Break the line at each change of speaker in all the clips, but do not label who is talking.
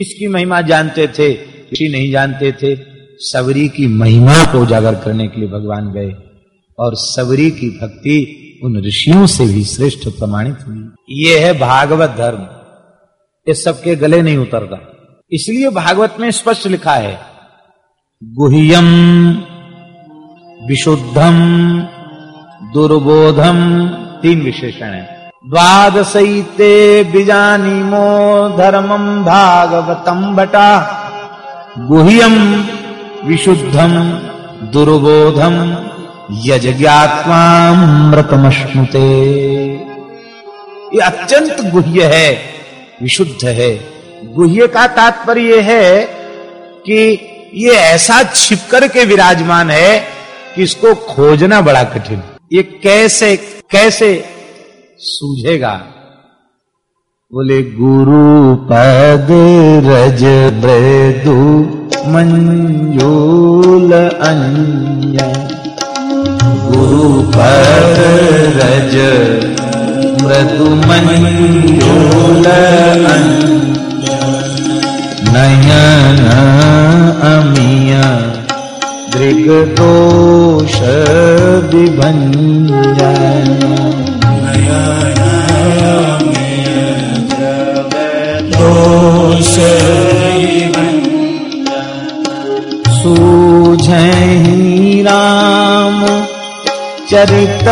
इसकी महिमा जानते थे ऋषि नहीं जानते थे। सबरी की महिमा को उजागर करने के लिए भगवान गए और सबरी की भक्ति उन ऋषियों से भी श्रेष्ठ प्रमाणित हुई। ये है भागवत धर्म। ये सबके गले नहीं उतरता। इसलिए भागवत में स्पष्ट लिखा है, गुह्यम विशुद्धम दुर्बोधम। तीन विशेषण है। द्वादशते बीजानीमो धर्मम भागवतम बटा गुह्यम विशुद्धम दुर्बोधम यज्ञात्वामृतमश्नुते ये अत्यंत गुह्य है, विशुद्ध है। गुह्य का तात्पर्य है कि ये ऐसा छिपकर के विराजमान है कि इसको खोजना बड़ा कठिन। ये कैसे कैसे सूझेगा। बोले, गुरु पद रज मृदु मंजूल अन्य। गुरु पद रज मृदु मंजूल नयन अमिया विभंजन
दोष
सूझहि राम चरित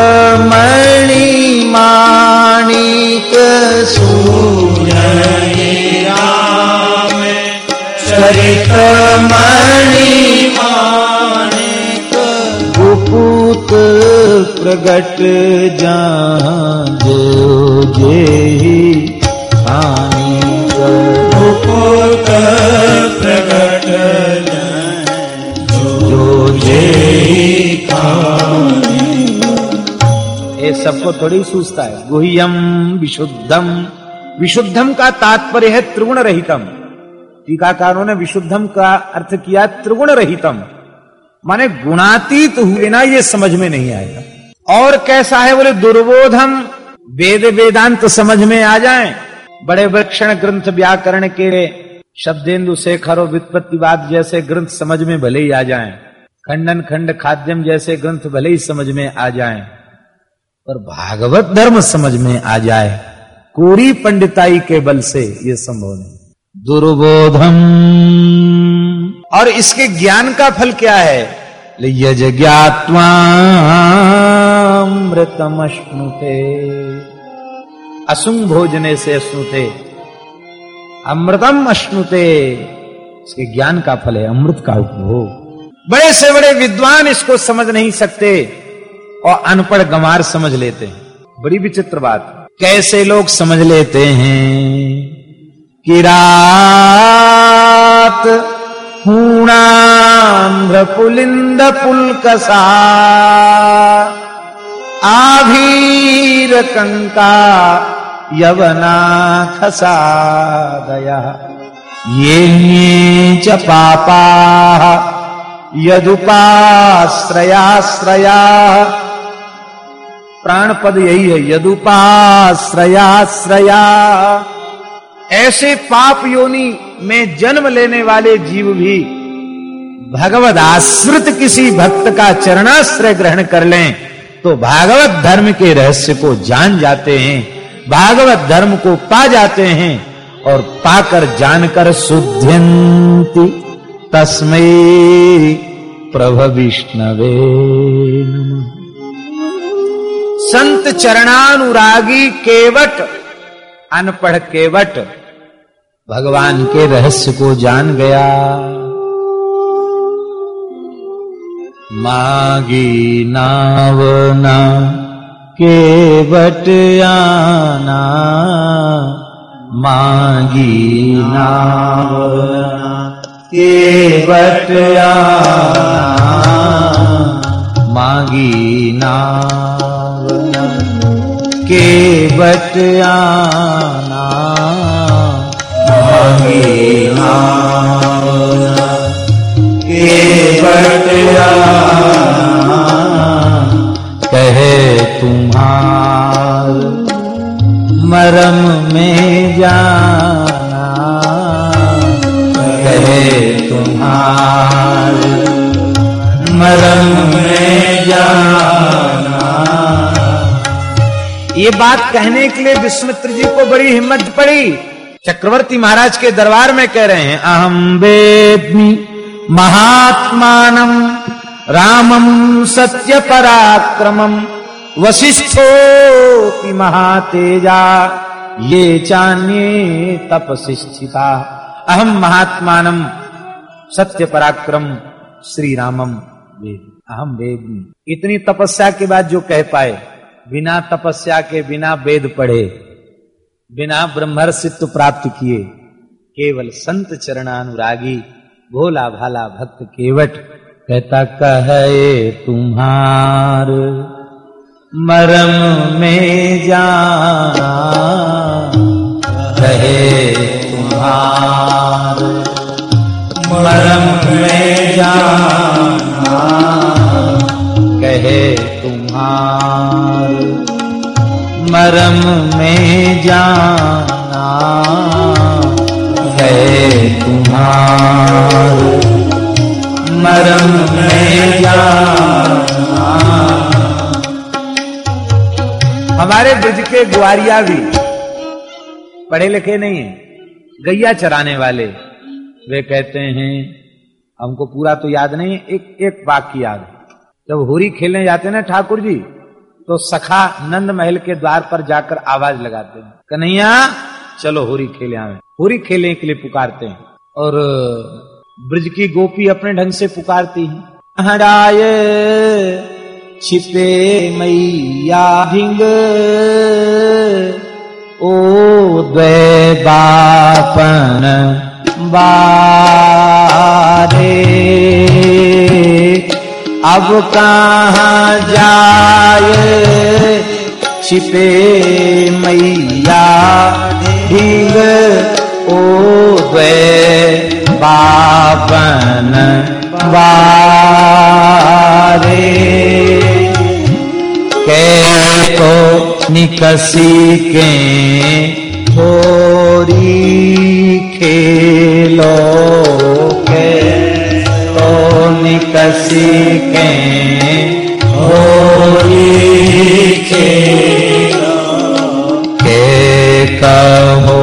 मणि माणिक
राम चरित मणि माणिक
गुपूत प्रगट जहाँ जो जे हानि
मुकुट प्रगट जो जे
ये सबको थोड़ी सूझता है। गुह्यम विशुद्धम। विशुद्धम का तात्पर्य है त्रिगुण रहितम। टीकाकारों ने विशुद्धम का अर्थ किया त्रिगुण रहितम। माने गुणातीत हुए ना ये समझ में नहीं आएगा। और कैसा है बोले, दुर्बोधम वेद वेदांत समझ में आ जाए। बड़े वृक्षण ग्रंथ व्याकरण के शब्देंदु शेखर और वित्पत्तिवाद जैसे ग्रंथ समझ में भले ही आ जाए। खंडन खंड खाद्यम जैसे ग्रंथ भले ही समझ में आ जाए। पर भागवत धर्म समझ में आ जाए। कोरी पंडिताई के बल से ये संभव नहीं। दुर्बोधम। और इसके ज्ञान का फल क्या है? यज ज्ञात्वामृतम अश्नुते असुंग भोजने से अश्नुते। अमृतम अश्नुते इसके ज्ञान का फल है, अमृत का उपभोग। बड़े से बड़े विद्वान इसको समझ नहीं सकते और अनपढ़ गंवार समझ लेते हैं। बड़ी विचित्र बात। कैसे लोग समझ लेते हैं कि रात हूणाम्र पुलिंद पुलकसा आभीर कंका यवना खसा ये च पापा, यदुपाश्रयाश्रया। प्राण पद यही है यदुपाश्रयाश्रया। ऐसे पाप योनि में जन्म लेने वाले जीव भी भगवत आश्रित किसी भक्त का चरणाश्रय ग्रहण कर लें तो भागवत धर्म के रहस्य को जान जाते हैं, भागवत धर्म को पा जाते हैं और पाकर जानकर शुद्ध्यंति तस्मै प्रभ विष्णवे संत चरणानुरागी केवट अनपढ़ केवट भगवान के रहस्य को जान गया। मागी नावना केवट आना। मागी नावना केवट आना। मागी नावना केवट आना।
मागी नावना केवट आना।
कहे तुम्हार मरम में जाना।
कहे तुम्हार मरम में जाना।
ये बात कहने के लिए विश्वमित्र जी को बड़ी हिम्मत पड़ी। चक्रवर्ती महाराज के दरबार में कह रहे हैं अहम वेदमी महात्मान रामम सत्य पराक्रमम वशिष्ठो की महातेजा, ये चान्ये तपसिष्ठिता अहम महात्मानम सत्य पराक्रम श्री रामम वेद अहम वेदमी। इतनी तपस्या के बाद जो कह पाए बिना तपस्या के, बिना वेद पढ़े, बिना ब्रह्मर्षित्व प्राप्त किए, केवल संत चरणानुरागी, भोला भाला भक्त केवट, कहता, कहे तुम्हार मरम में जाना, कहे तुम्हार
मरम में जाना,
कहे तुम्हार मरम में जाना कहे तुम्हार।
मरम में जाना।
हमारे ब्रज के ग्वारिया भी पढ़े लिखे नहीं है, गैया चराने वाले। वे कहते हैं, हमको पूरा तो याद नहीं है एक एक वाक्य याद जब होरी खेलने जाते ना ठाकुर जी तो सखा नंद महल के द्वार पर जाकर आवाज़ लगाते हैं। कन्हैया, चलो होरी खेले आवे। होरी खेलने के लिए पुकारते हैं। और ब्रज की गोपी अपने ढंग से पुकारती है। हराय छिपे मैया भिंग, ओ द्वै बापन बारे। अब कहाँ जाए? छिपे मैया ढींग ओ द्वे बापन बारे। के तो निकसी के थोड़ी खेलो। निकसी के
हो
के कहो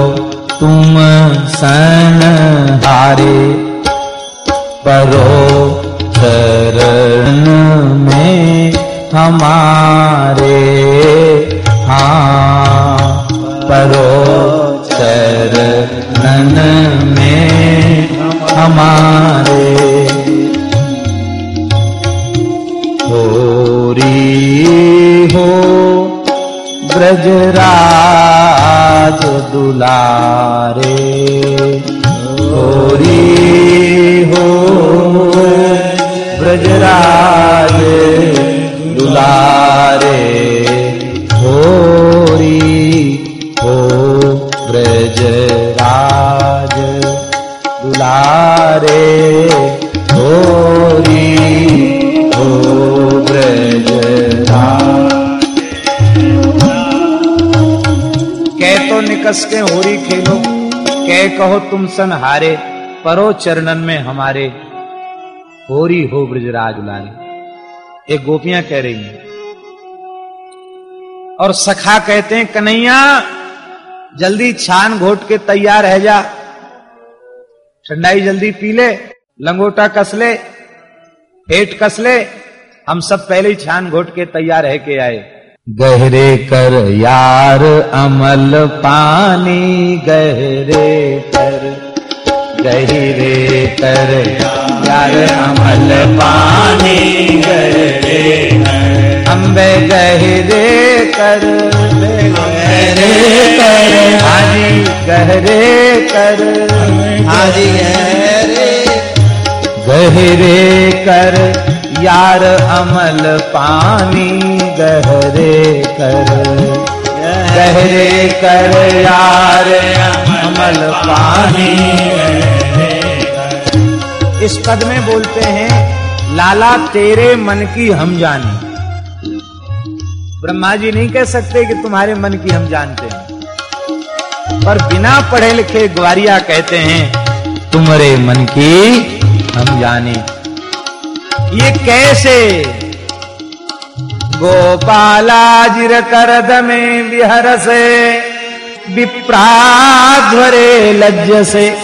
तुम सन हारे परो शरण में हमारे कह तुम सन हारे, परो चरणन में हमारे। होरी हो ब्रजराज लाल। एक गोपियाँ कह रही हैं। और सखा कहते हैं, कन्हैया, जल्दी छान घोट के तैयार है जा। ठंडाई जल्दी पी ले, लंगोटा कस ले, पेट कस ले। हम सब पहले ही छान घोट के तैयार है के आए। गहरे कर यार अमल पानी गहरे कर। गहरे कर यार अमल पानी
गहरे
अम्बे गहरे कर
गहरे कर।
हाजी गहरे कर।
हाजी गहरे।
गहरे कर यार अमल पानी गहरे कर। गहरे कर यार अमल पानी इस पद में बोलते हैं, लाला तेरे मन की हम जाने ब्रह्मा जी नहीं कह सकते कि तुम्हारे मन की हम जानते हैं। पर बिना पढ़े लिखे ग्वारिया कहते हैं, तुम्हारे मन की हम जाने। ये कैसे? गोपालाजिर करद में विहर से, विप्राध्वरे लज्ज से।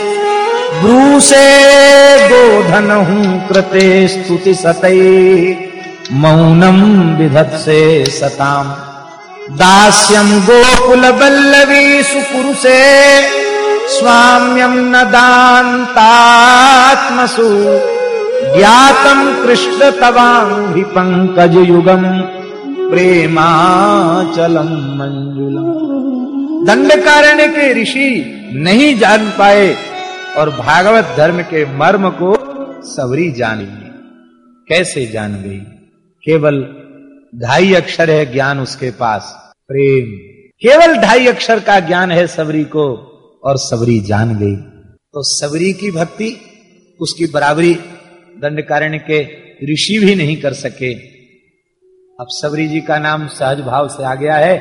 ब्रू से गोधन हूँ कृते स्तुति सतई, मौनम विधत सताम। दास्यम गोकुल बल्लवी सुकुरु से स्वाम्यम न दातात्मसु ज्ञातम कृष्ण तवांघि पंकज युगम प्रेमाचलम मंजुलम दंडकारण्य के ऋषि नहीं जान पाए और भागवत धर्म के मर्म को सबरी जान ली कैसे जान गई? केवल ढाई अक्षर है ज्ञान उसके पास, प्रेम। केवल ढाई अक्षर का ज्ञान है सबरी को और सबरी जान गई। तो सबरी की भक्ति, उसकी बराबरी दंडकारण्य के ऋषि भी नहीं कर सके। अब सबरी जी का नाम सहज भाव से आ गया है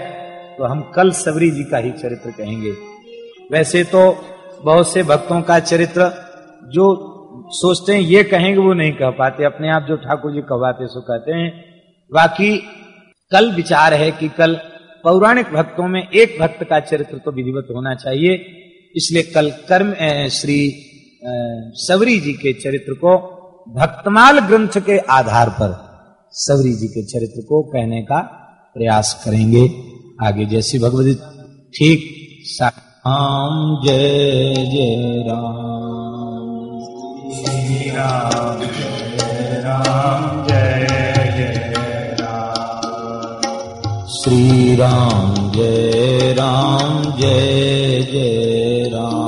तो हम कल सबरी जी का ही चरित्र कहेंगे। वैसे तो बहुत से भक्तों का चरित्र जो सोचते हैं, ये कहेंगे, वो नहीं कह पाते। अपने आप जो ठाकुर जी कहवाते सो कहते हैं, बाकी कल विचार है कि कल पौराणिक भक्तों में एक भक्त का चरित्र तो विधिवत होना चाहिए, इसलिए कल कर्म श्री सबरी जी के चरित्र को भक्तमाल ग्रंथ के आधार पर सबरी जी के चरित्र को कहने का प्रयास करेंगे। आगे जैसी भगवती ठीक राम जय जय राम।
श्री राम जय राम जय जय राम।
श्री राम जय राम जय जय राम।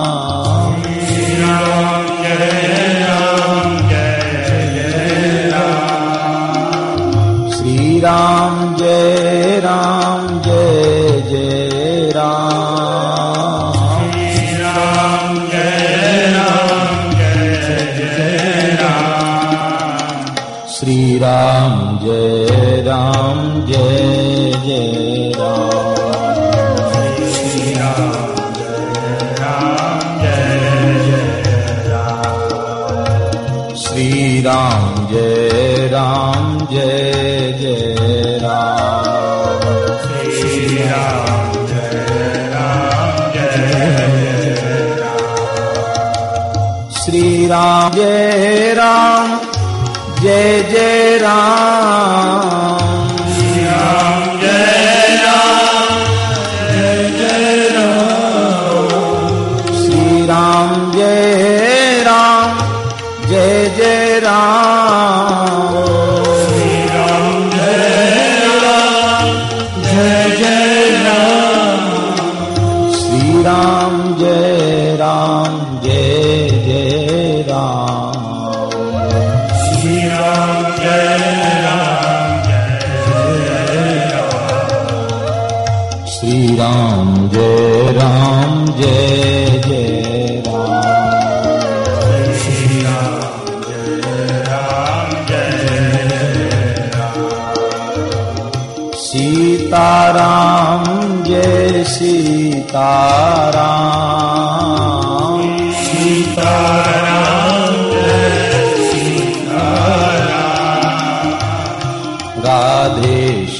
जय राम जय जय राम।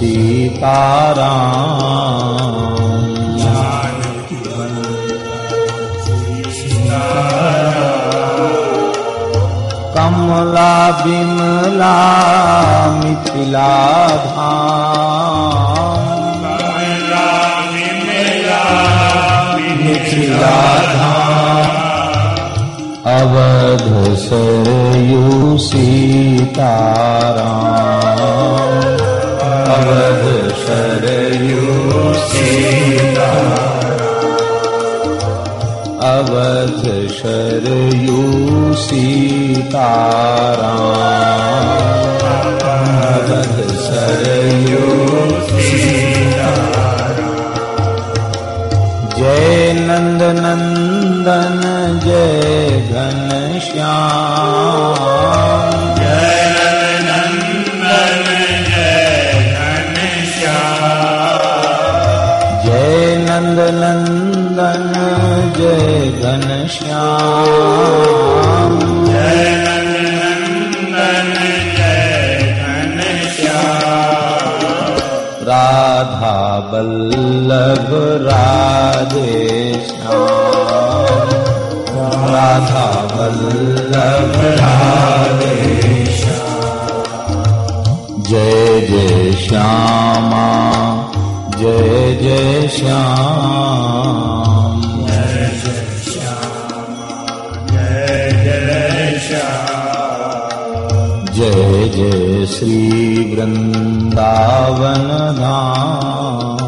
सीताराम। कमला बिमला मिथिला धाम। मिथिला धाम। अवध सरयू सीताराम। अवध सरयू अवध शरयू सीताराम अवध सरयू घनश्याम राधा बल्लभ राधे श्याम। राधा बल्लभ राधे जय जय श्यामा जय जय श्याम। जय जय श्री वृंदावन धाम।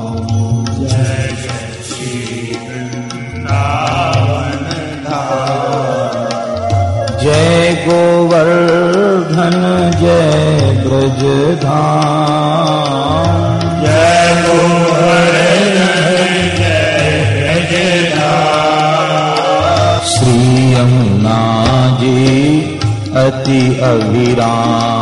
जय गोवर्धन, जय ब्रज धाम श्री यमुना जी, अति अभिराम। श्री यमुना जी श्री यमुना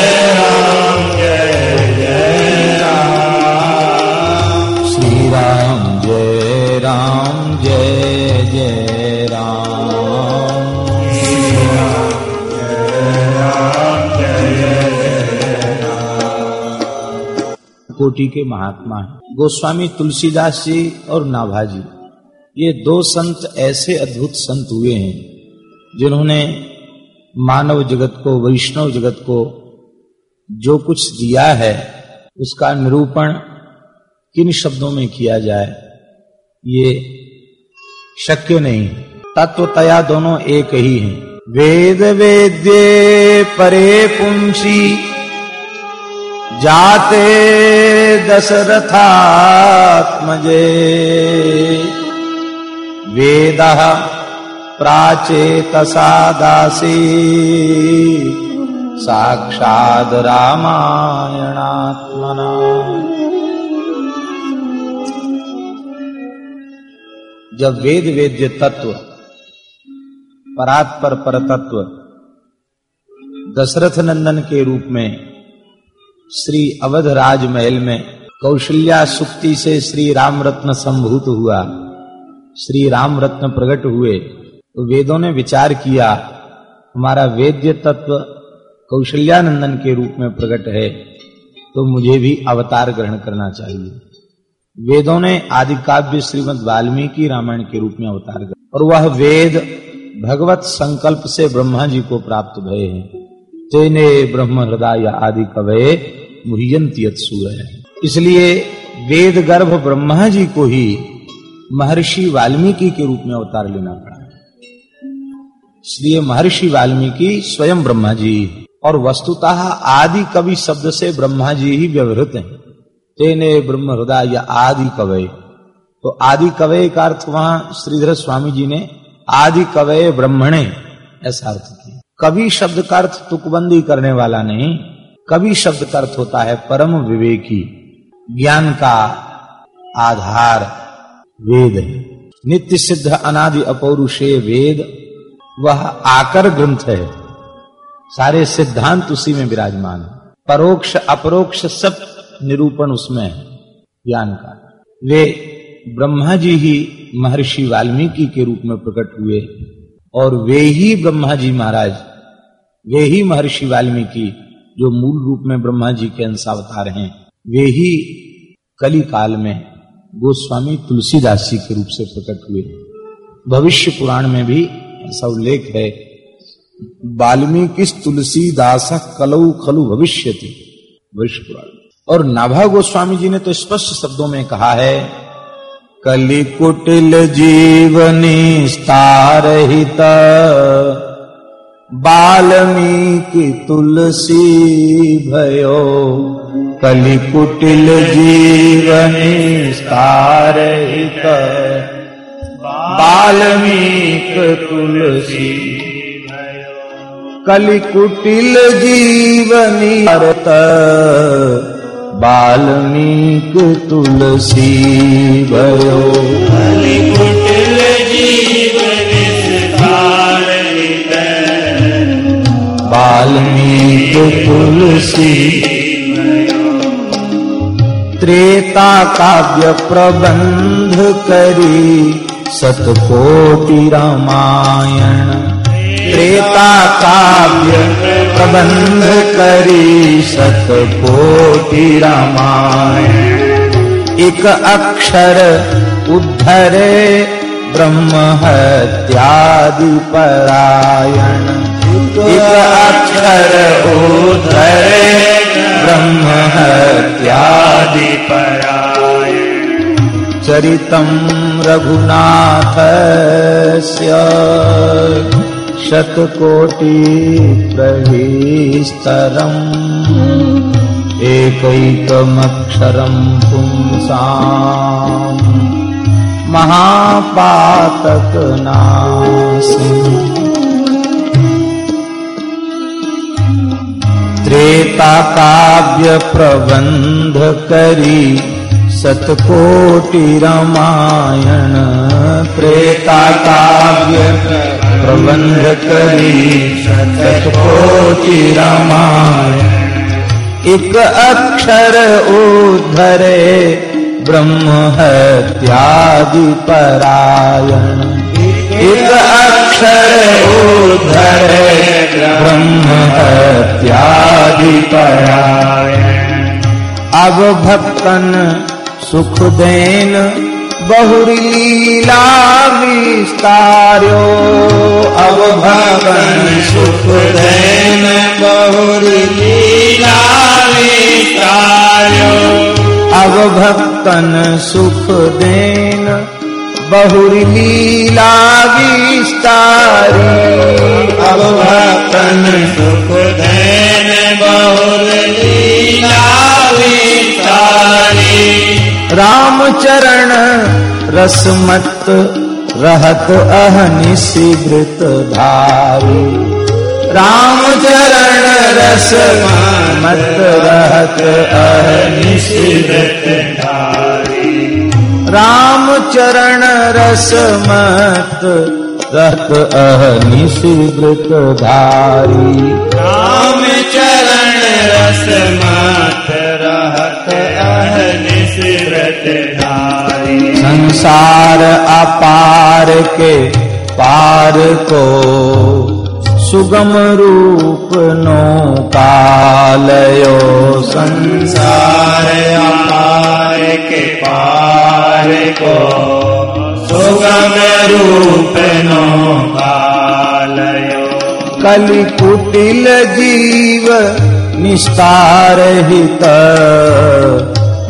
कोटि के महात्मा हैं। गोस्वामी तुलसीदास जी और नाभाजी, ये दो संत ऐसे अद्भुत संत हुए हैं, जिन्होंने मानव जगत को, वैष्णव जगत को जो कुछ दिया है, उसका निरूपण किन शब्दों में किया जाए, ये शक्य नहीं तत्वतया दोनों एक ही हैं। वेद वेद्ये परे पुंसी जाते दशरथात्मजे। वेद प्राचेतसा दासी साक्षाद रामायणात्मना। जब वेद वेद्य तत्व, परात्पर पर तत्व दशरथ नंदन के रूप में श्री अवध राजमहल में कौशल्या सुक्ति से श्री राम रत्न संभूत हुआ। श्री राम रत्न प्रकट हुए। तो वेदों ने विचार किया, हमारा वेद्य तत्व कौशल्यानंदन के रूप में प्रकट है तो मुझे भी अवतार ग्रहण करना चाहिए। वेदों ने आदि काव्य श्रीमद वाल्मीकि रामायण के रूप में अवतार ग्रहण और वह वेद भगवत संकल्प से ब्रह्मा जी को प्राप्त भय है। तेने ब्रह्म हृदय आदि कवय मुह्यंती सूर्य। इसलिए वेद गर्भ ब्रह्मा जी को ही महर्षि वाल्मीकि के रूप में अवतार लेना पड़ा। इसलिए महर्षि वाल्मीकि स्वयं ब्रह्मा जी और वस्तुतः आदि कवि शब्द से ब्रह्मा जी ही व्यवहृत हैं। तेने ब्रह्म हृदय या आदि कवय तो आदि कवय का अर्थ वहाँ श्रीधर स्वामी जी ने, आदि कवय ब्रह्मणे, ऐसा अर्थ किया। कवि शब्द का अर्थ तुकबंदी करने वाला नहीं कवि शब्द का अर्थ होता है परम विवेकी। ज्ञान का आधार वेद है। नित्य सिद्ध अनादि अपौरुषे वेद, वह आकर ग्रंथ है। सारे सिद्धांत उसी में विराजमान है। परोक्ष, अपरोक्ष सब निरूपण उसमें है, ज्ञान का। वे ब्रह्मा जी ही महर्षि वाल्मीकि के रूप में प्रकट हुए और वे ही ब्रह्मा जी महाराज, वे ही महर्षि वाल्मीकि जो मूल रूप में ब्रह्मा जी के अंश अवतार हैं, वे ही कली काल में गोस्वामी तुलसीदास जी के रूप से प्रकट हुए। भविष्य पुराण में भी ऐसा उल्लेख है वाल्मीकि तुलसीदास कलऊ खलु भविष्य भविष्य पुराण। और नाभा गोस्वामी जी ने तो स्पष्ट शब्दों में कहा है, कलिकुटिल जीवनी स्तारहित वाल्मीकि तुलसी भयो कलि कुटिल जीवनी स्तारहित वाल्मीक तुलसी कलि कुटिल जीवनी भारत वाल्मीक तुलसी भयो।
कुटिल जीवन
वाल्मीक तुलसी। त्रेता काव्य प्रबंध करी। सतकोटि रामायण। त्रेता काव्य प्रबंध करी। सतकोटि रामायण। एक अक्षर उद्धरे ब्रह्म हत्यादि परायण। अक्षर उद्धरे ब्रह्म हत्यादि
परायण।
चरितं रघुनाथस्य शतकोटिप्रभीस्तरम् एकैकमक्षरं पुंसाम्। महापातकनाशिनी त्रेता काव्य प्रबंध करी सतकोटि रामायण त्रेता काव्य प्रबंध करी सतकोटि रामायण एक अक्षर उद्धरे ब्रह्म हत्यादि परायण एक अक्षर उद्धरे ब्रह्म हत्यादि अब भक्तन सुख देन बहुरी लीला विस्तार्यो अब भक्तन सुख देन बहुरी लीला
विस्तार्यो
अब भक्तन सुख देन बहुरी लीला विस्तारी। अब भक्तन
सुख धैन बहुल लीला विस्तारी।
रामचरण रसमत रहत अहनिशि वृत धारी रामचरण रसमत रहत अहनिशि वृत
धारी
रामचरण रसमत रहत अहनिशि वृत धारी।
राम चरण रस मात रहत अहनिस धारी।
संसार अपार के पार को सुगम रूप नो कालयो संसार
अपार के पार को। सुगम रूप नो कालयो
कलि कुटिल जीव निस्तार हित।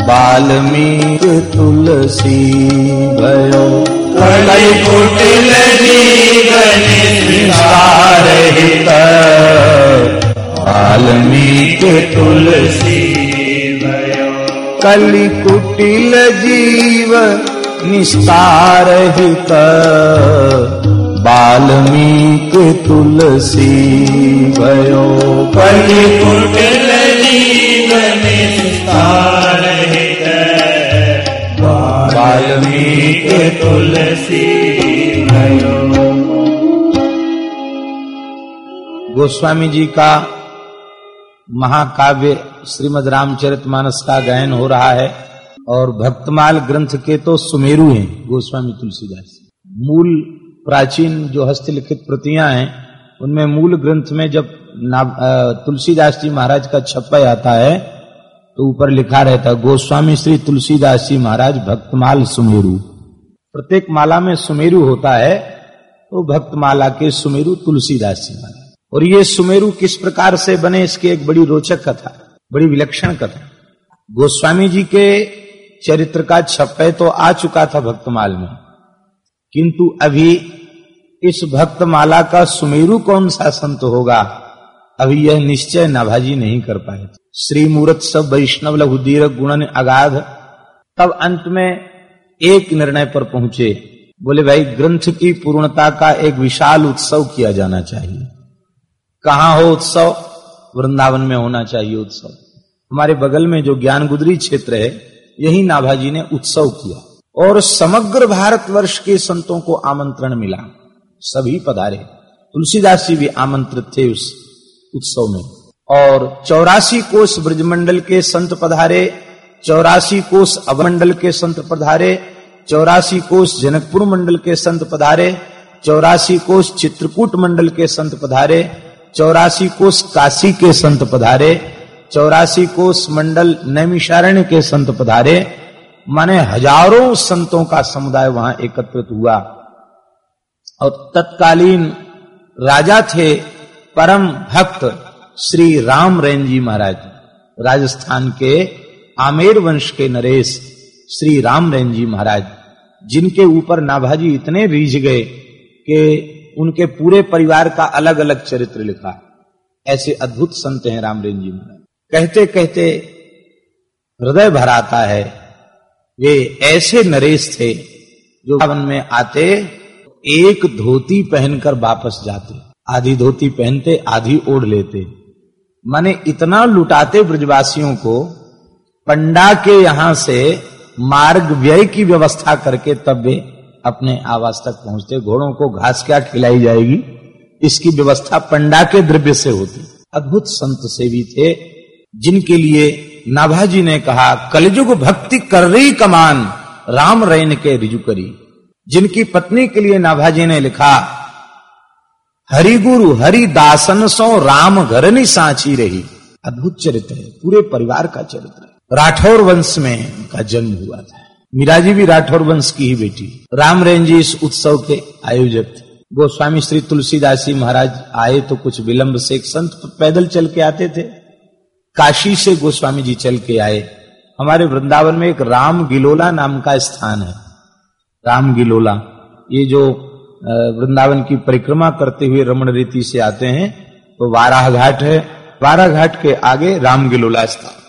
वाल्मीक तुलसी भयो।
कलि कुटिल जीवन
निस्तार वाल्मीक
तुलसी
कलि कुटिल जीव निस्तार हित। वाल्मीक तुलसी भयो।
कलि कुटिल जीवन विस्तार
गोस्वामी जी का महाकाव्य श्रीमद रामचरितमानस का गायन हो रहा है और भक्तमाल ग्रंथ के तो सुमेरु हैं गोस्वामी तुलसीदास। मूल प्राचीन जो हस्तलिखित प्रतियाँ हैं, उनमें मूल ग्रंथ में जब तुलसीदास जी महाराज का छप्पा आता है तो ऊपर लिखा रहता गोस्वामी श्री तुलसीदास जी महाराज, भक्तमाल सुमेरु। प्रत्येक माला में सुमेरु होता है तो भक्तमाला के सुमेरु तुलसीदास जी महाराज और ये सुमेरु किस प्रकार से बने, इसकी एक बड़ी रोचक कथा, बड़ी विलक्षण कथा। गोस्वामी जी के चरित्र का छप्पे तो आ चुका था भक्तमाल में। किंतु अभी इस भक्तमाला का सुमेरु कौन सा संत होगा, अभी यह निश्चय नाभाजी नहीं कर पाए श्री मूर्त सब वैष्णव लघुदीर गुणन अगाध, तब अंत में एक निर्णय पर पहुँचे, बोले, भाई, ग्रंथ की पूर्णता का एक विशाल उत्सव किया जाना चाहिए। कहा हो उत्सव? वृंदावन में होना चाहिए उत्सव। हमारे बगल में जो ज्ञान गुदरी क्षेत्र है, यही नाभाजी ने उत्सव किया और समग्र भारतवर्ष के संतों को आमंत्रण मिला। सभी पधारे। तुलसीदास जी भी आमंत्रित थे उस उत्सव में। और चौरासी कोष ब्रजमंडल के संत पधारे चौरासी कोष अवमंडल के संत पधारे, चौरासी कोष जनकपुर मंडल के संत पधारे, चौरासी कोष चित्रकूट मंडल के संत पधारे, चौरासी कोष काशी के संत पधारे, चौरासी कोष मंडल नैमिषारण्य के संत पधारे, माने हज़ारों संतों का समुदाय वहाँ एकत्रित हुआ। और तत्कालीन राजा थे परम भक्त श्री राम रैन जी महाराज, राजस्थान के आमेर वंश के नरेश श्री राम रैन जी महाराज, जिनके ऊपर नाभाजी इतने रीझ गए कि उनके पूरे परिवार का अलग अलग चरित्र लिखा। ऐसे अद्भुत संत हैं राम रेन जी महाराज। कहते कहते हृदय भराता है। वे ऐसे नरेश थे जो वन में आते, एक धोती पहनकर वापस जाते, आधी धोती पहनते, आधी ओढ़ लेते। माने इतना लुटाते ब्रजवासियों को पंडा के यहाँ से मार्ग व्यय की व्यवस्था करके तब वे अपने आवास तक पहुँचते, घोड़ों को घास क्या खिलाई जाएगी? इसकी व्यवस्था पंडा के द्रव्य से होती। अद्भुत संत सेवी थे, जिनके लिए नाभाजी ने कहा, कलयुग भक्ति कर रही कमान, राम रैन के रिजु करी। जिनकी पत्नी के लिए नाभाजी ने लिखा हरि गुरु हरि दासन सो राम घर नहीं सांची रही। अद्भुत चरित्र है, पूरे परिवार का चरित्र है। राठौर वंश में उनका जन्म हुआ था। मीराजी भी राठौर वंश की ही बेटी। राम रैन जी इस उत्सव के आयोजक थे। गोस्वामी श्री तुलसीदास जी महाराज आए तो कुछ विलंब से एक संत पैदल चल के आते थे। काशी से गोस्वामी जी चल के आए। हमारे वृंदावन में एक राम गिलोला नाम का स्थान है। राम गिलोला, ये जो वृंदावन की परिक्रमा करते हुए रमण रीति से आते हैं तो वाराह घाट है। वाराह घाट के आगे राम गिलोला स्थान